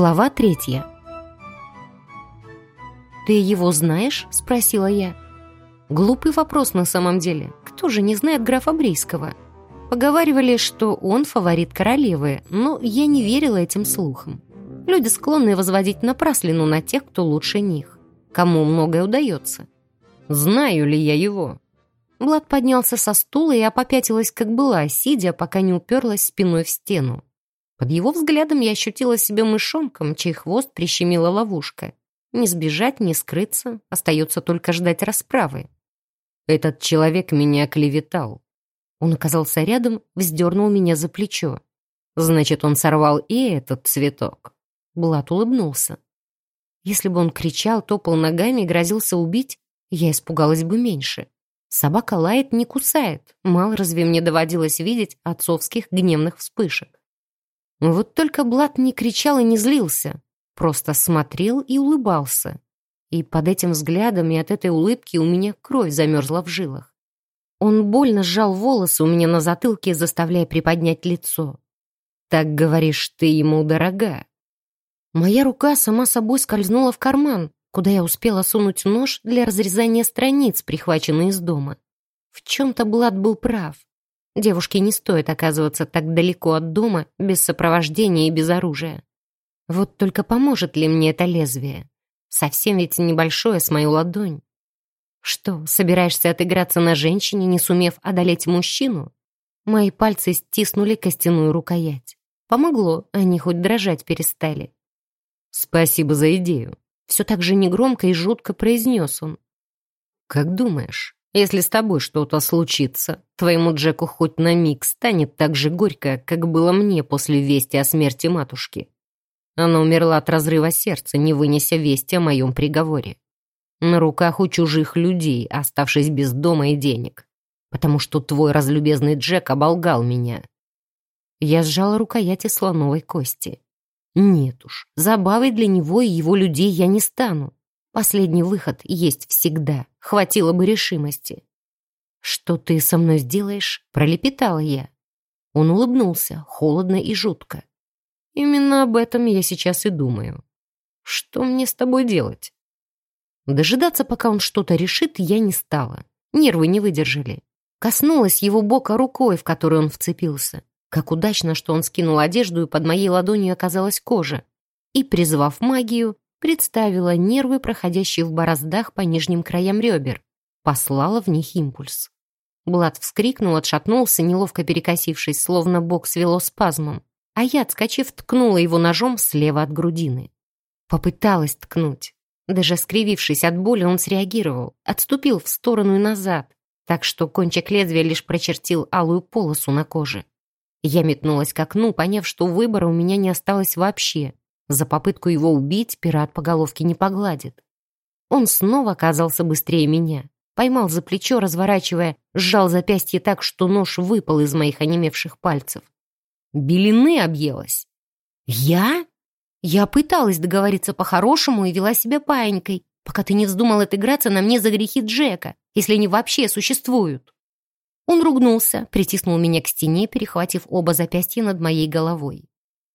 Глава третья. «Ты его знаешь?» — спросила я. Глупый вопрос на самом деле. Кто же не знает графа Брийского? Поговаривали, что он фаворит королевы, но я не верила этим слухам. Люди склонны возводить напраслину на тех, кто лучше них. Кому многое удается. Знаю ли я его? Влад поднялся со стула, и я как была, сидя, пока не уперлась спиной в стену. Под его взглядом я ощутила себя мышонком, чей хвост прищемила ловушка. Не сбежать, не скрыться, остается только ждать расправы. Этот человек меня клеветал. Он оказался рядом, вздернул меня за плечо. Значит, он сорвал и этот цветок. Блат улыбнулся. Если бы он кричал, топал ногами и грозился убить, я испугалась бы меньше. Собака лает, не кусает. Мало разве мне доводилось видеть отцовских гневных вспышек. Вот только Блат не кричал и не злился, просто смотрел и улыбался. И под этим взглядом и от этой улыбки у меня кровь замерзла в жилах. Он больно сжал волосы у меня на затылке, заставляя приподнять лицо. «Так говоришь, ты ему дорога». Моя рука сама собой скользнула в карман, куда я успела сунуть нож для разрезания страниц, прихваченный из дома. В чем-то Блад был прав. Девушке не стоит оказываться так далеко от дома, без сопровождения и без оружия. Вот только поможет ли мне это лезвие? Совсем ведь небольшое с мою ладонь. Что, собираешься отыграться на женщине, не сумев одолеть мужчину? Мои пальцы стиснули костяную рукоять. Помогло, они хоть дрожать перестали. «Спасибо за идею», — все так же негромко и жутко произнес он. «Как думаешь, если с тобой что-то случится, твоему Джеку хоть на миг станет так же горько, как было мне после вести о смерти матушки. Она умерла от разрыва сердца, не вынеся вести о моем приговоре. На руках у чужих людей, оставшись без дома и денег. Потому что твой разлюбезный Джек оболгал меня. Я сжала рукояти слоновой кости. Нет уж, забавой для него и его людей я не стану. Последний выход есть всегда. Хватило бы решимости. «Что ты со мной сделаешь?» — пролепетала я. Он улыбнулся, холодно и жутко. «Именно об этом я сейчас и думаю. Что мне с тобой делать?» Дожидаться, пока он что-то решит, я не стала. Нервы не выдержали. Коснулась его бока рукой, в которую он вцепился. Как удачно, что он скинул одежду, и под моей ладонью оказалась кожа. И, призвав магию, представила нервы, проходящие в бороздах по нижним краям ребер, послала в них импульс. Блад вскрикнул, отшатнулся, неловко перекосившись, словно бок свело спазмом, а я, отскочив, ткнула его ножом слева от грудины. Попыталась ткнуть. Даже скривившись от боли, он среагировал, отступил в сторону и назад, так что кончик лезвия лишь прочертил алую полосу на коже. Я метнулась к окну, поняв, что выбора у меня не осталось вообще. За попытку его убить пират по головке не погладит. Он снова оказался быстрее меня. Поймал за плечо, разворачивая, сжал запястье так, что нож выпал из моих онемевших пальцев. Белины объелась. «Я?» Я пыталась договориться по-хорошему и вела себя паинькой, пока ты не вздумал отыграться на мне за грехи Джека, если они вообще существуют. Он ругнулся, притиснул меня к стене, перехватив оба запястья над моей головой.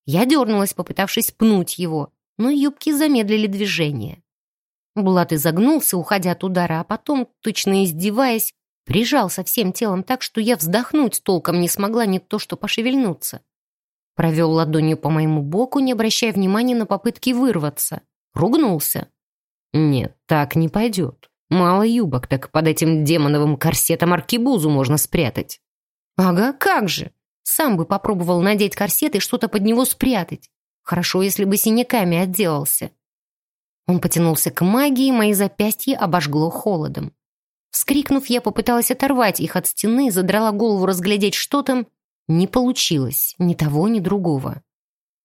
Я дернулась, попытавшись пнуть его, но юбки замедлили движение. Булат изогнулся, уходя от удара, а потом, точно издеваясь, прижался всем телом так, что я вздохнуть толком не смогла не то что пошевельнуться. Провел ладонью по моему боку, не обращая внимания на попытки вырваться. Ругнулся. «Нет, так не пойдет. Мало юбок, так под этим демоновым корсетом аркибузу можно спрятать». «Ага, как же!» Сам бы попробовал надеть корсет и что-то под него спрятать. Хорошо, если бы синяками отделался. Он потянулся к магии, мои запястья обожгло холодом. Вскрикнув, я попыталась оторвать их от стены, задрала голову разглядеть, что там. Не получилось ни того, ни другого.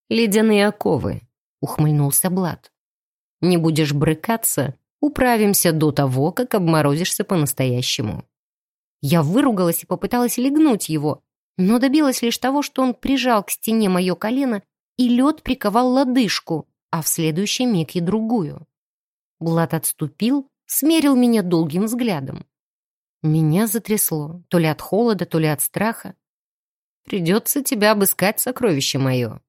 «Ледяные оковы», — ухмыльнулся Блад. «Не будешь брыкаться, управимся до того, как обморозишься по-настоящему». Я выругалась и попыталась легнуть его, но добилась лишь того, что он прижал к стене мое колено, и лед приковал лодыжку, а в следующий миг и другую. Блад отступил, смерил меня долгим взглядом. Меня затрясло, то ли от холода, то ли от страха. «Придется тебя обыскать, сокровище мое»,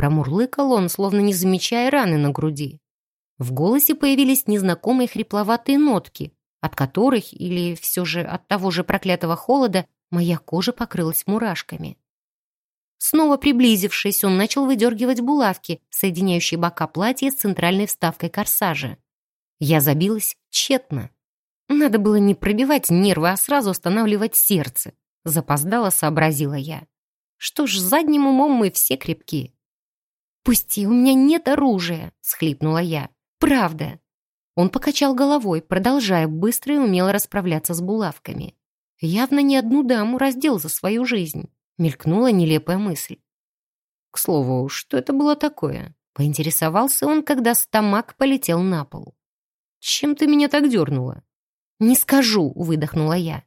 Промурлыкал он, словно не замечая раны на груди. В голосе появились незнакомые хрипловатые нотки, от которых, или все же от того же проклятого холода, моя кожа покрылась мурашками. Снова приблизившись, он начал выдергивать булавки, соединяющие бока платья с центральной вставкой корсажа. Я забилась тщетно. Надо было не пробивать нервы, а сразу останавливать сердце. Запоздало сообразила я. Что ж, задним умом мы все крепкие. «Пусти, у меня нет оружия!» — схлипнула я. «Правда!» Он покачал головой, продолжая быстро и умело расправляться с булавками. Явно не одну даму раздел за свою жизнь. Мелькнула нелепая мысль. К слову, что это было такое? Поинтересовался он, когда стомак полетел на пол. «Чем ты меня так дернула?» «Не скажу», — выдохнула я.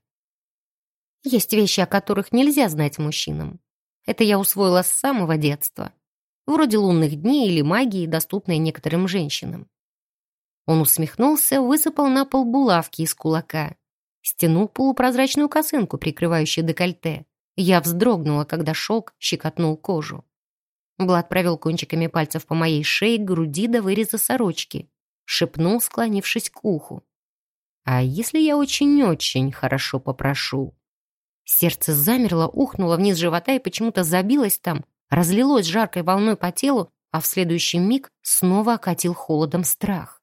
Есть вещи, о которых нельзя знать мужчинам. Это я усвоила с самого детства. Вроде лунных дней или магии, доступной некоторым женщинам. Он усмехнулся, высыпал на пол булавки из кулака, стянул полупрозрачную косынку, прикрывающую декольте. Я вздрогнула, когда шелк щекотнул кожу. Блад провел кончиками пальцев по моей шее, груди до выреза сорочки. Шепнул, склонившись к уху. «А если я очень-очень хорошо попрошу?» Сердце замерло, ухнуло вниз живота и почему-то забилось там, разлилось жаркой волной по телу, а в следующий миг снова окатил холодом страх.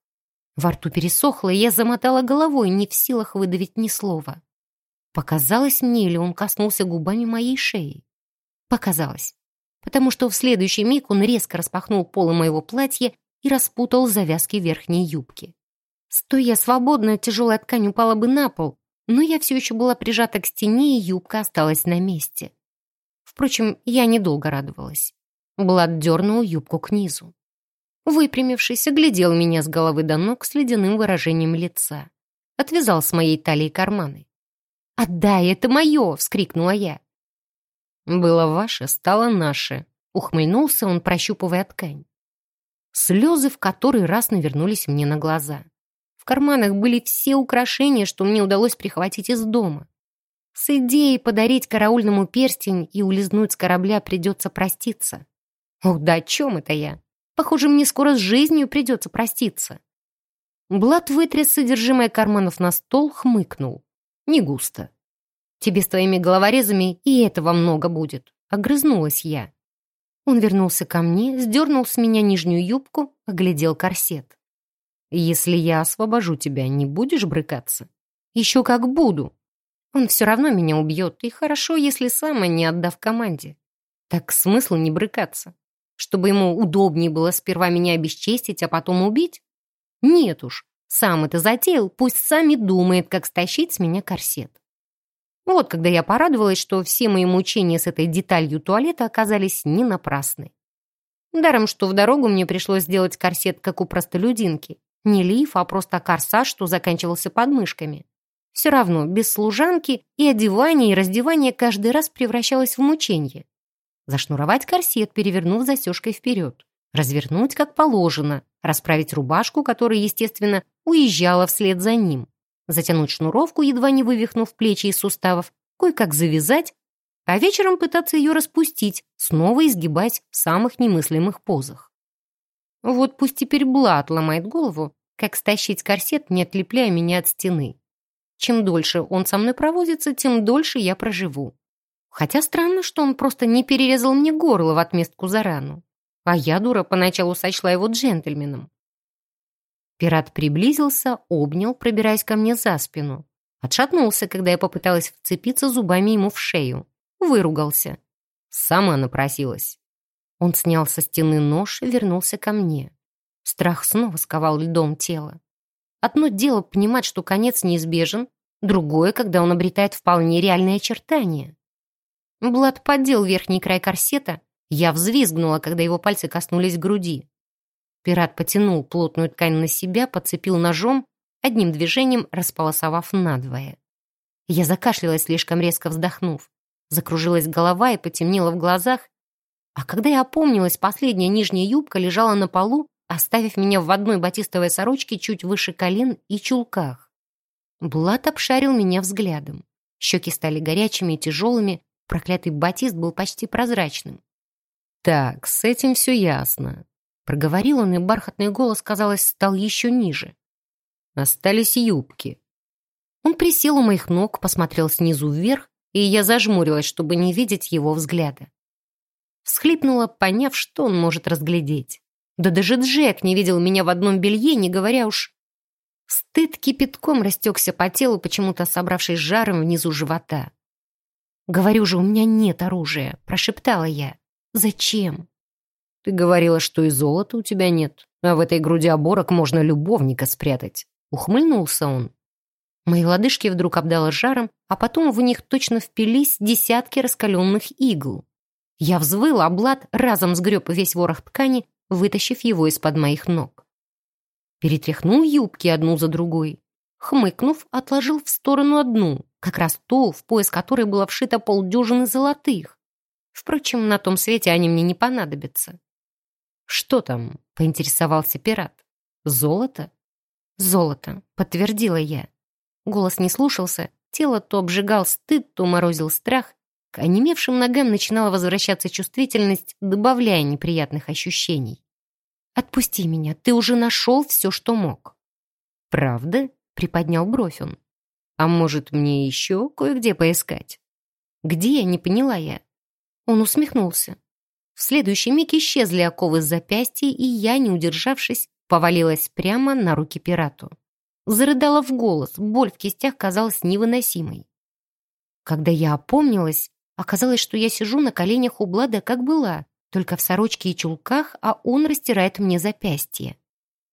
Во рту пересохло, и я замотала головой, не в силах выдавить ни слова. Показалось мне, или он коснулся губами моей шеи? Показалось. Потому что в следующий миг он резко распахнул полы моего платья и распутал завязки верхней юбки. Стоя свободно, тяжелая ткань упала бы на пол, но я все еще была прижата к стене, и юбка осталась на месте. Впрочем, я недолго радовалась. Блад дернул юбку к низу. Выпрямившись, оглядел меня с головы до ног с ледяным выражением лица. Отвязал с моей талии карманы. «Отдай, это мое!» — вскрикнула я. «Было ваше, стало наше», — ухмыльнулся он, прощупывая ткань. Слезы в который раз навернулись мне на глаза. В карманах были все украшения, что мне удалось прихватить из дома. С идеей подарить караульному перстень и улизнуть с корабля придется проститься. Ох, да о чем это я? Похоже, мне скоро с жизнью придется проститься. Блад вытряс содержимое карманов на стол, хмыкнул. Не густо. Тебе с твоими головорезами и этого много будет. Огрызнулась я. Он вернулся ко мне, сдернул с меня нижнюю юбку, оглядел корсет. «Если я освобожу тебя, не будешь брыкаться?» «Еще как буду. Он все равно меня убьет, и хорошо, если сам, а не отдав команде. Так смысл не брыкаться. Чтобы ему удобнее было сперва меня обесчестить, а потом убить? Нет уж, сам это затеял, пусть сами думает, как стащить с меня корсет. Вот когда я порадовалась, что все мои мучения с этой деталью туалета оказались не напрасны. Даром, что в дорогу мне пришлось сделать корсет, как у простолюдинки. Не лиф, а просто корсаж, что заканчивался подмышками. Все равно, без служанки и одевание, и раздевание каждый раз превращалось в мучение. Зашнуровать корсет, перевернув застежкой вперед. Развернуть, как положено, расправить рубашку, которая, естественно, уезжала вслед за ним. Затянуть шнуровку, едва не вывихнув плечи из суставов, кое-как завязать, а вечером пытаться ее распустить, снова изгибать в самых немыслимых позах. Вот пусть теперь Блад ломает голову, как стащить корсет, не отлепляя меня от стены. Чем дольше он со мной провозится, тем дольше я проживу. Хотя странно, что он просто не перерезал мне горло в отместку за рану. А я, дура, поначалу сочла его джентльменом. Пират приблизился, обнял, пробираясь ко мне за спину. Отшатнулся, когда я попыталась вцепиться зубами ему в шею. Выругался. Сама напросилась. Он снял со стены нож и вернулся ко мне. Страх снова сковал льдом тело. Одно дело понимать, что конец неизбежен, другое, когда он обретает вполне реальные очертания. Блад поддел верхний край корсета, я взвизгнула, когда его пальцы коснулись груди. Пират потянул плотную ткань на себя, подцепил ножом, одним движением располосовав надвое. Я закашлялась, слишком резко вздохнув. Закружилась голова и потемнело в глазах. А когда я опомнилась, последняя нижняя юбка лежала на полу, оставив меня в одной батистовой сорочке чуть выше колен и чулках. Блад обшарил меня взглядом. Щеки стали горячими и тяжелыми, проклятый батист был почти прозрачным. «Так, с этим все ясно», — проговорил он, и бархатный голос, казалось, стал еще ниже. «Остались юбки». Он присел у моих ног, посмотрел снизу вверх, и я зажмурилась, чтобы не видеть его взгляда. Всхлипнула, поняв, что он может разглядеть. Да даже Джек не видел меня в одном белье, не говоря уж... Стыд кипятком растекся по телу, почему-то собравшись жаром внизу живота. «Говорю же, у меня нет оружия», — прошептала я. «Зачем?» «Ты говорила, что и золота у тебя нет, а в этой груди оборок можно любовника спрятать». Ухмыльнулся он. Мои лодыжки вдруг обдало жаром, а потом в них точно впились десятки раскаленных игл. Я взвыл, а Блад разом сгреб весь ворох ткани, вытащив его из-под моих ног. Перетряхнул юбки одну за другой. Хмыкнув, отложил в сторону одну, как раз ту, в пояс которой было вшито полдюжины золотых. Впрочем, на том свете они мне не понадобятся. «Что там?» — поинтересовался пират. «Золото?» «Золото», — подтвердила я. Голос не слушался, тело то обжигал стыд, то морозил страх. К онемевшим ногам начинала возвращаться чувствительность, добавляя неприятных ощущений. «Отпусти меня, ты уже нашел все, что мог». «Правда?» — приподнял бровь он. «А может, мне еще кое-где поискать?» «Где?» — не поняла я. Он усмехнулся. В следующий миг исчезли оковы с запястья, и я, не удержавшись, повалилась прямо на руки пирату. Зарыдала в голос, боль в кистях казалась невыносимой. Когда я опомнилась, оказалось, что я сижу на коленях у Блада, как была, только в сорочке и чулках, а он растирает мне запястье.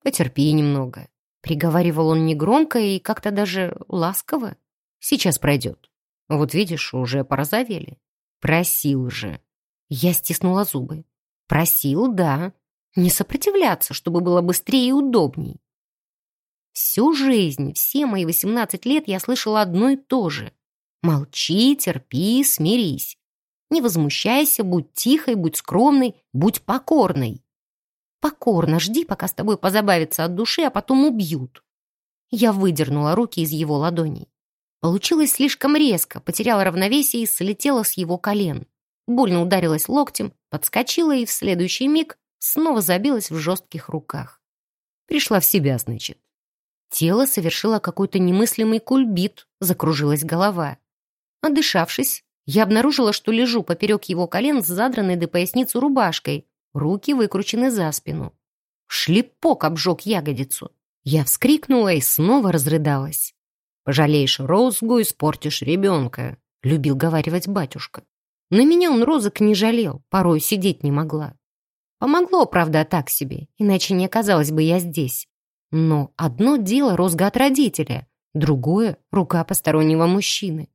«Потерпи немного», — приговаривал он негромко и как-то даже ласково. «Сейчас пройдет. Вот видишь, уже порозовели. Просил же». Я стиснула зубы. «Просил, да. Не сопротивляться, чтобы было быстрее и удобней. Всю жизнь, все мои 18 лет я слышала одно и то же. Молчи, терпи, смирись. Не возмущайся, будь тихой, будь скромной, будь покорной. Покорно жди, пока с тобой позабавятся от души, а потом убьют. Я выдернула руки из его ладоней. Получилось слишком резко, потеряла равновесие и слетела с его колен. Больно ударилась локтем, подскочила и в следующий миг снова забилась в жестких руках. Пришла в себя, значит. Тело совершило какой-то немыслимый кульбит, закружилась голова. Отдышавшись, я обнаружила, что лежу поперек его колен с задранной до поясницы рубашкой, руки выкручены за спину. Шлепок обжег ягодицу. Я вскрикнула и снова разрыдалась. «Пожалеешь розгу, испортишь ребенка», — любил говаривать батюшка. На меня он розок не жалел, порой сидеть не могла. Помогло, правда, так себе, иначе не оказалась бы я здесь. Но одно дело розга от родителя, другое — рука постороннего мужчины.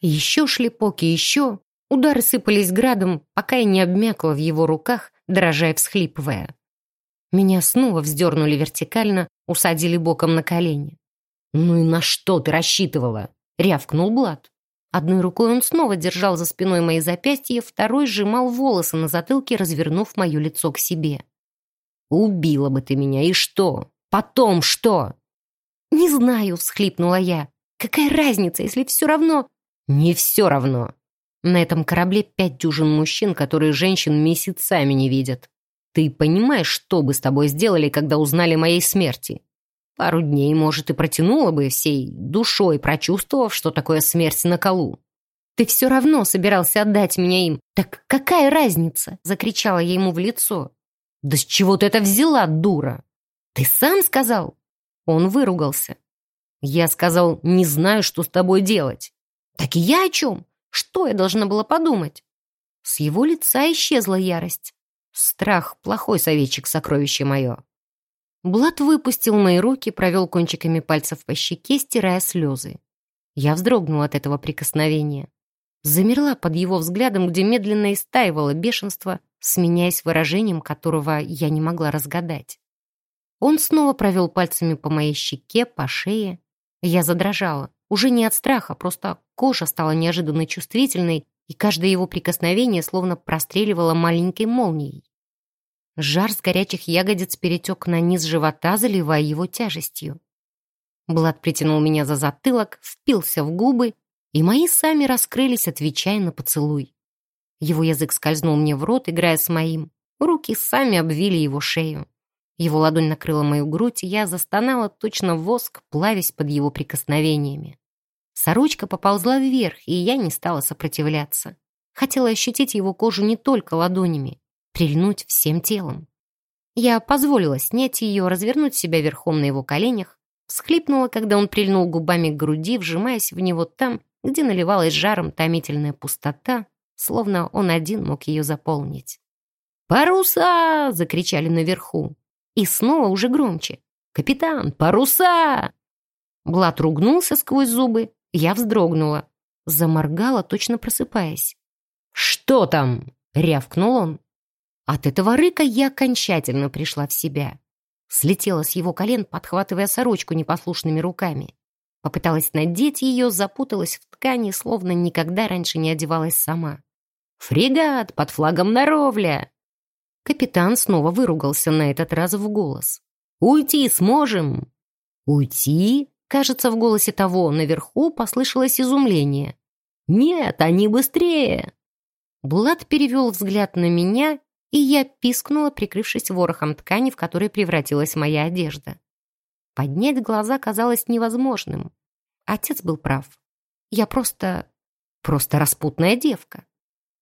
Еще шлепок и еще. Удары сыпались градом, пока я не обмякла в его руках, дрожа и всхлипывая. Меня снова вздернули вертикально, усадили боком на колени. «Ну и на что ты рассчитывала?» — рявкнул Блад. Одной рукой он снова держал за спиной мои запястья, второй сжимал волосы на затылке, развернув мое лицо к себе. «Убила бы ты меня, и что? Потом что?» «Не знаю», — всхлипнула я. «Какая разница, если все равно...» «Не все равно. На этом корабле пять дюжин мужчин, которые женщин месяцами не видят. Ты понимаешь, что бы с тобой сделали, когда узнали моей смерти? Пару дней, может, и протянула бы всей душой, прочувствовав, что такое смерть на колу. «Ты все равно собирался отдать меня им. Так какая разница?» — закричала я ему в лицо. «Да с чего ты это взяла, дура?» «Ты сам сказал?» Он выругался. Я сказал, не знаю, что с тобой делать. Так и я о чем? Что я должна была подумать? С его лица исчезла ярость. Страх — плохой советчик, сокровище мое. Блад выпустил мои руки, провел кончиками пальцев по щеке, стирая слезы. Я вздрогнула от этого прикосновения. Замерла под его взглядом, где медленно истаивало бешенство, сменяясь выражением, которого я не могла разгадать. Он снова провел пальцами по моей щеке, по шее. Я задрожала. Уже не от страха, просто кожа стала неожиданно чувствительной, и каждое его прикосновение словно простреливало маленькой молнией. Жар с горячих ягодиц перетек на низ живота, заливая его тяжестью. Блад притянул меня за затылок, впился в губы, и мои сами раскрылись, отвечая на поцелуй. Его язык скользнул мне в рот, играя с моим. Руки сами обвили его шею. Его ладонь накрыла мою грудь, и я застонала точно воск, плавясь под его прикосновениями. Сорочка поползла вверх, и я не стала сопротивляться. Хотела ощутить его кожу не только ладонями, прильнуть всем телом. Я позволила снять ее, развернуть себя верхом на его коленях, всхлипнула, когда он прильнул губами к груди, вжимаясь в него там, где наливалась жаром томительная пустота, словно он один мог ее заполнить. «Паруса!» — закричали наверху. И снова уже громче. «Капитан, паруса!» Блад ругнулся сквозь зубы, я вздрогнула. Заморгала, точно просыпаясь. «Что там?» — рявкнул он. От этого рыка я окончательно пришла в себя. Слетела с его колен, подхватывая сорочку непослушными руками. Попыталась надеть ее, запуталась в ткани, словно никогда раньше не одевалась сама. «Фрегат под флагом Наровля!» Капитан снова выругался на этот раз в голос. «Уйти сможем!» «Уйти?» Кажется, в голосе того наверху послышалось изумление. «Нет, они быстрее!» Булат перевел взгляд на меня, и я пискнула, прикрывшись ворохом ткани, в которой превратилась моя одежда. Поднять глаза казалось невозможным. Отец был прав. Я просто... просто распутная девка.